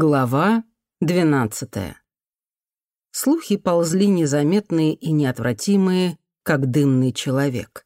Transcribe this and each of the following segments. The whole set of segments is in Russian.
Глава двенадцатая. Слухи ползли незаметные и неотвратимые, как дымный человек.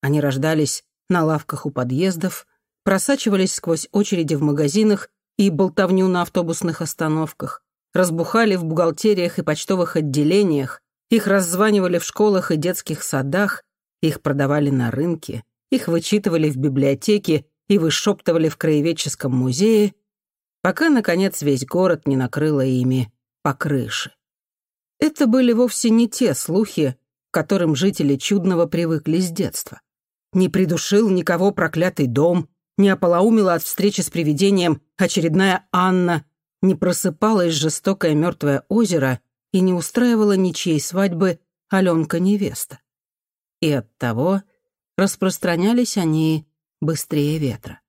Они рождались на лавках у подъездов, просачивались сквозь очереди в магазинах и болтовню на автобусных остановках, разбухали в бухгалтериях и почтовых отделениях, их раззванивали в школах и детских садах, их продавали на рынке, их вычитывали в библиотеке и вышептывали в краеведческом музее — пока, наконец, весь город не накрыло ими по крыше. Это были вовсе не те слухи, к которым жители Чудного привыкли с детства. Не придушил никого проклятый дом, не ополоумила от встречи с привидением очередная Анна, не просыпалось жестокое мертвое озеро и не устраивала ничьей свадьбы Аленка-невеста. И оттого распространялись они быстрее ветра.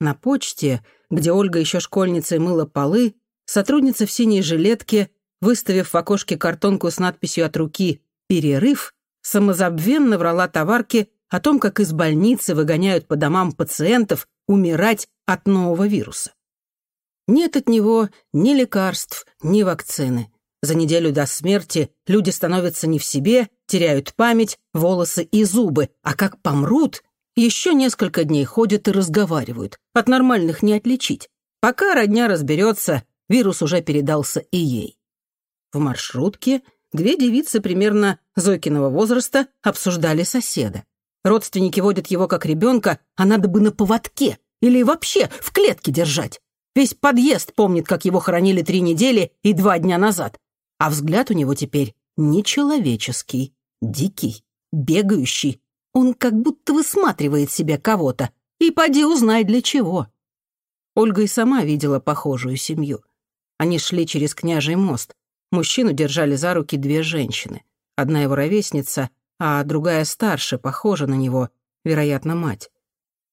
На почте — где Ольга еще школьницей мыла полы, сотрудница в синей жилетке, выставив в окошке картонку с надписью от руки «Перерыв», самозабвенно врала товарке о том, как из больницы выгоняют по домам пациентов умирать от нового вируса. Нет от него ни лекарств, ни вакцины. За неделю до смерти люди становятся не в себе, теряют память, волосы и зубы, а как помрут, еще несколько дней ходят и разговаривают. От нормальных не отличить. Пока родня разберется, вирус уже передался и ей. В маршрутке две девицы примерно Зойкиного возраста обсуждали соседа. Родственники водят его как ребенка, а надо бы на поводке или вообще в клетке держать. Весь подъезд помнит, как его хоронили три недели и два дня назад. А взгляд у него теперь нечеловеческий, дикий, бегающий, он как будто высматривает себе кого-то. И поди узнай для чего. Ольга и сама видела похожую семью. Они шли через княжий мост. Мужчину держали за руки две женщины. Одна его ровесница, а другая старше, похожа на него, вероятно, мать.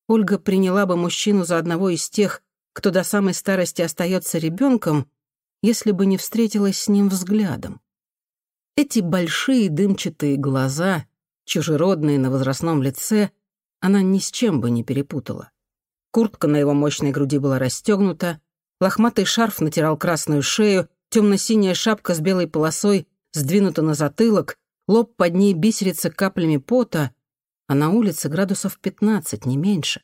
Ольга приняла бы мужчину за одного из тех, кто до самой старости остается ребенком, если бы не встретилась с ним взглядом. Эти большие дымчатые глаза, чужеродные на возрастном лице, она ни с чем бы не перепутала. Куртка на его мощной груди была расстегнута, лохматый шарф натирал красную шею, темно-синяя шапка с белой полосой сдвинута на затылок, лоб под ней бисерится каплями пота, а на улице градусов 15, не меньше.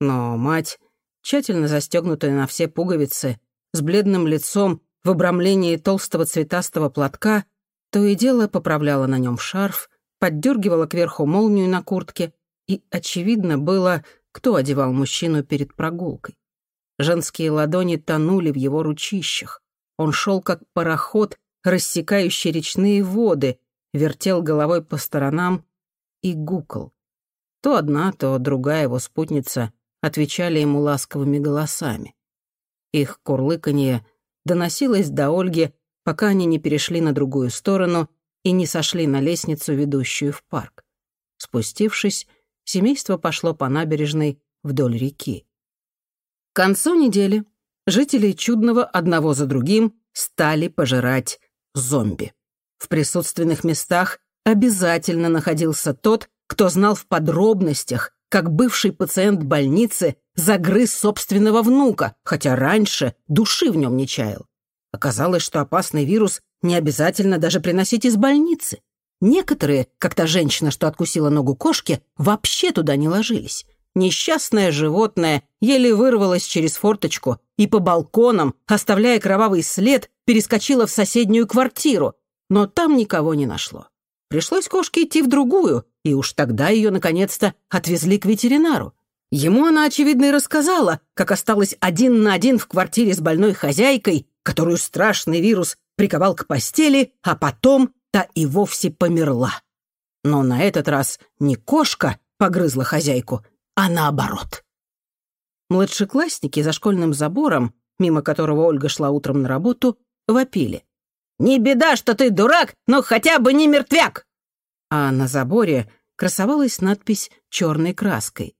Но мать, тщательно застегнутая на все пуговицы, с бледным лицом, в обрамлении толстого цветастого платка, то и дело поправляла на нем шарф, поддергивала кверху молнию на куртке, и очевидно было, кто одевал мужчину перед прогулкой. Женские ладони тонули в его ручищах. Он шел как пароход, рассекающий речные воды, вертел головой по сторонам и гукал. То одна, то другая его спутница отвечали ему ласковыми голосами. Их курлыканье доносилось до Ольги, пока они не перешли на другую сторону и не сошли на лестницу, ведущую в парк. Спустившись, семейство пошло по набережной вдоль реки. К концу недели жители Чудного одного за другим стали пожирать зомби. В присутственных местах обязательно находился тот, кто знал в подробностях, как бывший пациент больницы загрыз собственного внука, хотя раньше души в нем не чаял. Оказалось, что опасный вирус не обязательно даже приносить из больницы. Некоторые, как та женщина, что откусила ногу кошки, вообще туда не ложились. Несчастное животное еле вырвалось через форточку и по балконам, оставляя кровавый след, перескочило в соседнюю квартиру, но там никого не нашло. Пришлось кошке идти в другую, и уж тогда ее, наконец-то, отвезли к ветеринару. Ему она, очевидно, и рассказала, как осталась один на один в квартире с больной хозяйкой, которую страшный вирус приковал к постели, а потом та и вовсе померла. Но на этот раз не кошка погрызла хозяйку, а наоборот. Младшеклассники за школьным забором, мимо которого Ольга шла утром на работу, вопили. «Не беда, что ты дурак, но хотя бы не мертвяк!» А на заборе красовалась надпись черной краской.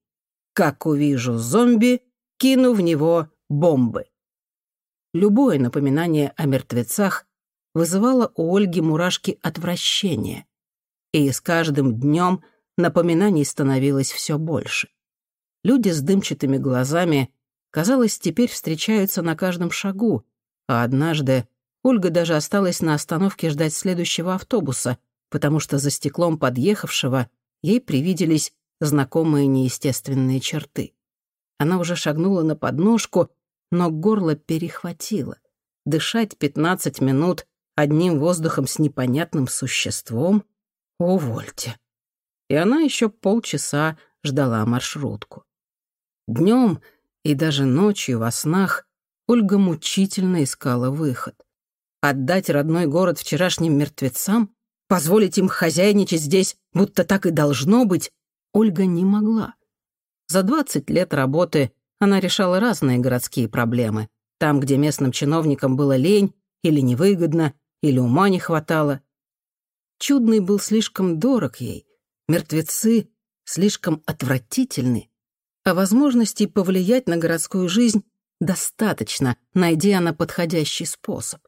«Как увижу зомби, кину в него бомбы». Любое напоминание о мертвецах вызывало у Ольги мурашки отвращения. И с каждым днем напоминаний становилось все больше. Люди с дымчатыми глазами казалось, теперь встречаются на каждом шагу, а однажды Ольга даже осталась на остановке ждать следующего автобуса, потому что за стеклом подъехавшего ей привиделись знакомые неестественные черты. Она уже шагнула на подножку, но горло перехватило. Дышать пятнадцать минут одним воздухом с непонятным существом — увольте. И она еще полчаса ждала маршрутку. Днем и даже ночью во снах Ольга мучительно искала выход. Отдать родной город вчерашним мертвецам? Позволить им хозяйничать здесь, будто так и должно быть? Ольга не могла. За 20 лет работы она решала разные городские проблемы. Там, где местным чиновникам было лень или невыгодно, или ума не хватало. Чудный был слишком дорог ей. Мертвецы слишком отвратительны. А возможностей повлиять на городскую жизнь достаточно, найдя она подходящий способ.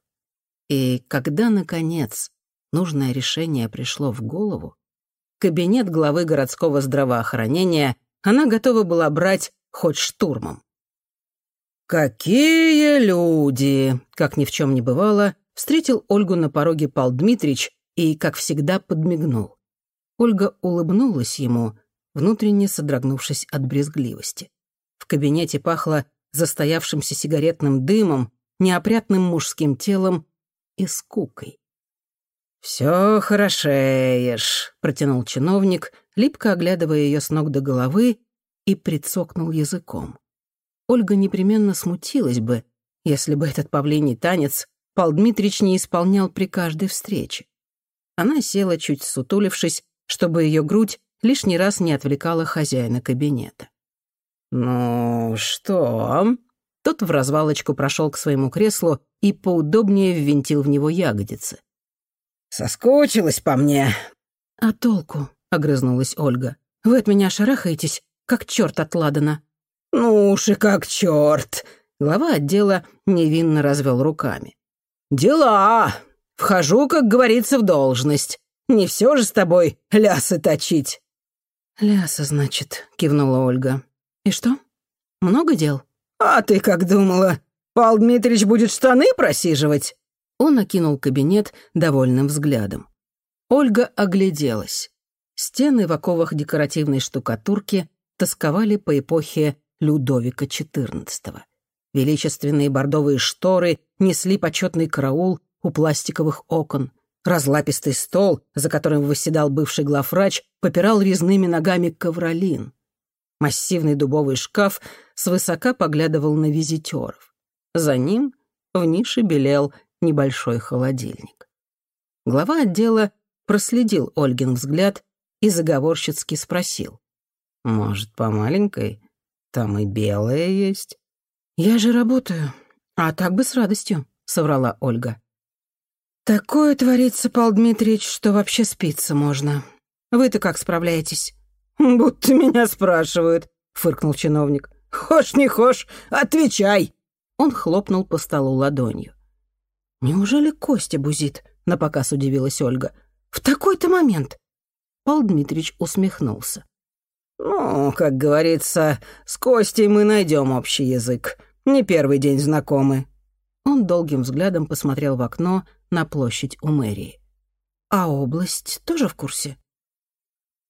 И когда, наконец, нужное решение пришло в голову, кабинет главы городского здравоохранения она готова была брать хоть штурмом. «Какие люди!» — как ни в чем не бывало, встретил Ольгу на пороге Пал Дмитрич и, как всегда, подмигнул. Ольга улыбнулась ему, внутренне содрогнувшись от брезгливости. В кабинете пахло застоявшимся сигаретным дымом, неопрятным мужским телом и скукой. «Все хорошеешь», — протянул чиновник, липко оглядывая ее с ног до головы, и прицокнул языком. Ольга непременно смутилась бы, если бы этот павлиний танец Пал Дмитрич не исполнял при каждой встрече. Она села, чуть сутулившись, чтобы ее грудь лишний раз не отвлекала хозяина кабинета. «Ну что?» Тот в развалочку прошел к своему креслу и поудобнее ввинтил в него ягодицы. «Соскучилась по мне». «А толку?» — огрызнулась Ольга. «Вы от меня шарахаетесь, как черт от Ладана». «Ну уж и как черт!» Глава отдела невинно развел руками. «Дела! Вхожу, как говорится, в должность. Не все же с тобой лясы точить». «Лясы, значит», — кивнула Ольга. «И что? Много дел?» «А ты как думала, Пал Дмитрич будет штаны просиживать?» Он окинул кабинет довольным взглядом. Ольга огляделась. Стены в оковах декоративной штукатурки тосковали по эпохе Людовика XIV. Величественные бордовые шторы несли почетный караул у пластиковых окон. Разлапистый стол, за которым восседал бывший главврач, попирал резными ногами ковролин. Массивный дубовый шкаф свысока поглядывал на визитеров. За ним в нише белел небольшой холодильник. Глава отдела проследил Ольгин взгляд и заговорщицки спросил. «Может, по маленькой? Там и белая есть?» «Я же работаю, а так бы с радостью», — соврала Ольга. «Такое творится, Пал Дмитриевич, что вообще спиться можно. Вы-то как справляетесь?» «Будто меня спрашивают», — фыркнул чиновник. «Хошь не хошь, отвечай!» Он хлопнул по столу ладонью. «Неужели Костя бузит?» — напоказ удивилась Ольга. «В такой-то момент!» Пал Дмитрич усмехнулся. «Ну, как говорится, с Костей мы найдем общий язык. Не первый день знакомы». Он долгим взглядом посмотрел в окно на площадь у мэрии. «А область тоже в курсе?»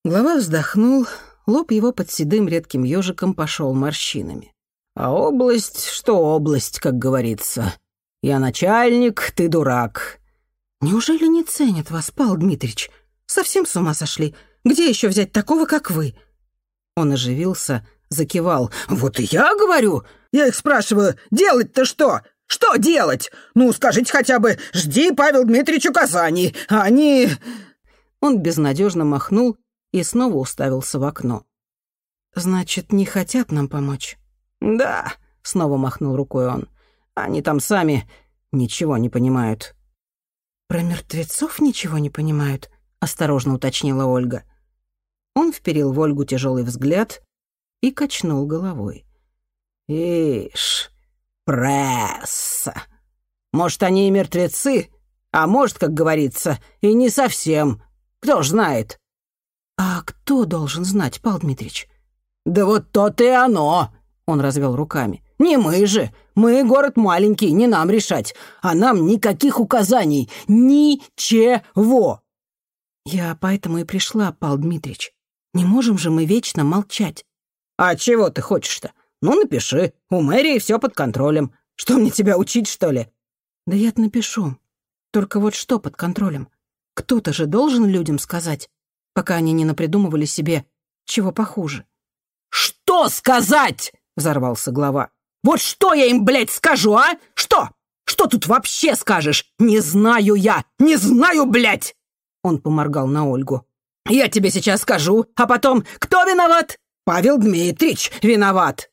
Глава вздохнул, лоб его под седым редким ежиком пошел морщинами. «А область, что область, как говорится. Я начальник, ты дурак». «Неужели не ценят вас, Пал Дмитрич? Совсем с ума сошли? Где еще взять такого, как вы?» Он оживился, закивал. «Вот и я говорю! Я их спрашиваю, делать-то что? Что делать? Ну, скажите хотя бы, жди, Павел Дмитриевич, указаний, а они...» Он безнадежно махнул и снова уставился в окно. «Значит, не хотят нам помочь?» «Да», — снова махнул рукой он. «Они там сами ничего не понимают». «Про мертвецов ничего не понимают?» — осторожно уточнила Ольга. Он вперил в Ольгу тяжелый взгляд и качнул головой. «Ишь, пресса! Может, они и мертвецы, а может, как говорится, и не совсем. Кто ж знает?» «А кто должен знать, Павел Дмитриевич?» «Да вот то-то и оно!» — он развел руками. Не мы же. Мы город маленький, не нам решать. А нам никаких указаний. Ничего. Я поэтому и пришла, Пал Дмитрич. Не можем же мы вечно молчать. А чего ты хочешь-то? Ну, напиши. У мэрии все под контролем. Что мне тебя учить, что ли? Да я-то напишу. Только вот что под контролем? Кто-то же должен людям сказать, пока они не напридумывали себе чего похуже. «Что сказать?» — взорвался глава. «Вот что я им, блядь, скажу, а? Что? Что тут вообще скажешь? Не знаю я! Не знаю, блядь!» Он поморгал на Ольгу. «Я тебе сейчас скажу, а потом кто виноват? Павел Дмитрич виноват!»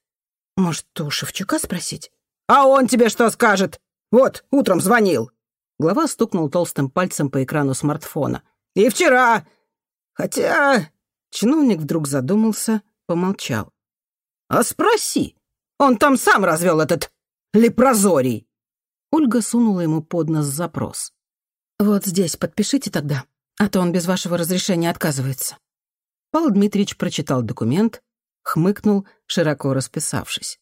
«Может, у Шевчука спросить?» «А он тебе что скажет? Вот, утром звонил». Глава стукнул толстым пальцем по экрану смартфона. «И вчера! Хотя...» Чиновник вдруг задумался, помолчал. «А спроси. Он там сам развел этот лепрозорий». Ольга сунула ему под нос запрос. «Вот здесь подпишите тогда, а то он без вашего разрешения отказывается». Павел Дмитриевич прочитал документ, хмыкнул, широко расписавшись.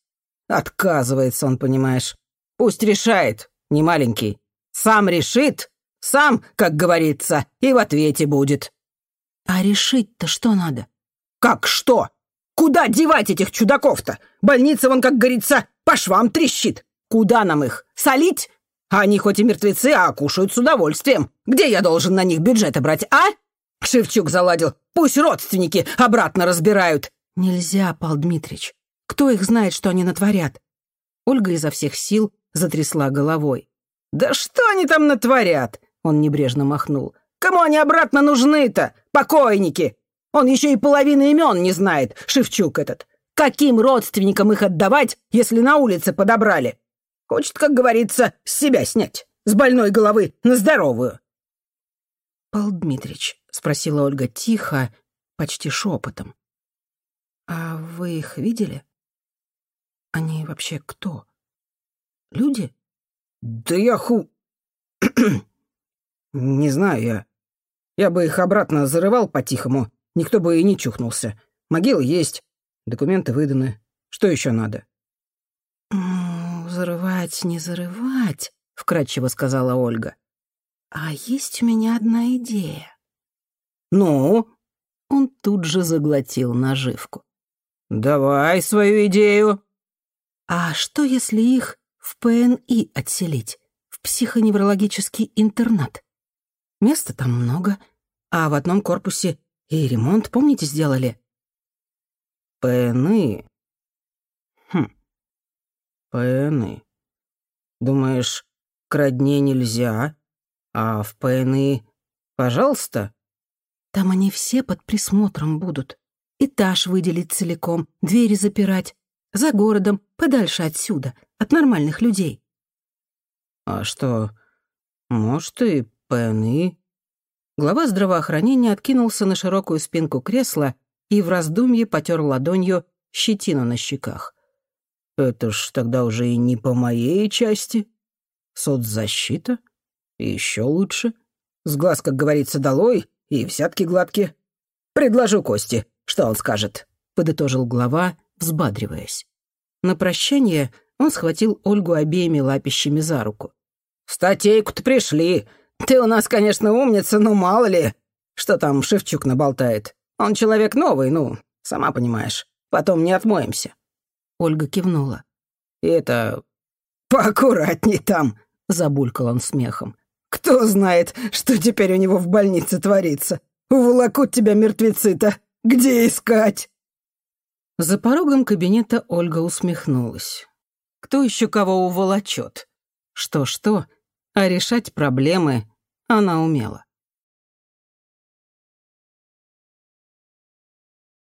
«Отказывается он, понимаешь. Пусть решает, не маленький. Сам решит, сам, как говорится, и в ответе будет». «А решить-то что надо?» «Как что? Куда девать этих чудаков-то? Больница, вон, как говорится, по швам трещит. Куда нам их? Солить? Они хоть и мертвецы, а кушают с удовольствием. Где я должен на них бюджеты брать, а?» Шевчук заладил. «Пусть родственники обратно разбирают». «Нельзя, Пал Дмитрич. Кто их знает, что они натворят?» Ольга изо всех сил затрясла головой. «Да что они там натворят?» Он небрежно махнул. Кому они обратно нужны-то? Покойники! Он еще и половины имен не знает, Шевчук этот. Каким родственникам их отдавать, если на улице подобрали? Хочет, как говорится, с себя снять. С больной головы на здоровую. «Пал Дмитрич», — спросила Ольга тихо, почти шепотом. «А вы их видели? Они вообще кто? Люди?» «Да я ху... не знаю я. Я бы их обратно зарывал по-тихому, никто бы и не чухнулся. Могилы есть, документы выданы. Что еще надо?» «Ну, зарывать, не зарывать», — вкратчиво сказала Ольга. «А есть у меня одна идея». «Ну?» Он тут же заглотил наживку. «Давай свою идею». «А что, если их в ПНИ отселить, в психоневрологический интернат? Места там много, а в одном корпусе и ремонт, помните, сделали?» «ПНИ? Хм, ПНИ. Думаешь, к родне нельзя, а в ПНИ пожалуйста?» «Там они все под присмотром будут. Этаж выделить целиком, двери запирать. За городом, подальше отсюда, от нормальных людей». «А что, может, и ПНИ. Глава здравоохранения откинулся на широкую спинку кресла и в раздумье потер ладонью щетину на щеках. «Это ж тогда уже и не по моей части. Соцзащита? Еще лучше. С глаз, как говорится, долой, и взятки гладкие. Предложу Кости, что он скажет», — подытожил глава, взбадриваясь. На прощание он схватил Ольгу обеими лапищами за руку. «Статейку-то пришли. Ты у нас, конечно, умница, но мало ли. Что там Шевчук наболтает? Он человек новый, ну, сама понимаешь. Потом не отмоемся». Ольга кивнула. «И это... поаккуратней там», — забулькал он смехом. «Кто знает, что теперь у него в больнице творится? Уволокут тебя мертвецы-то. Где искать?» За порогом кабинета Ольга усмехнулась. Кто еще кого уволочет? Что-что, а решать проблемы она умела.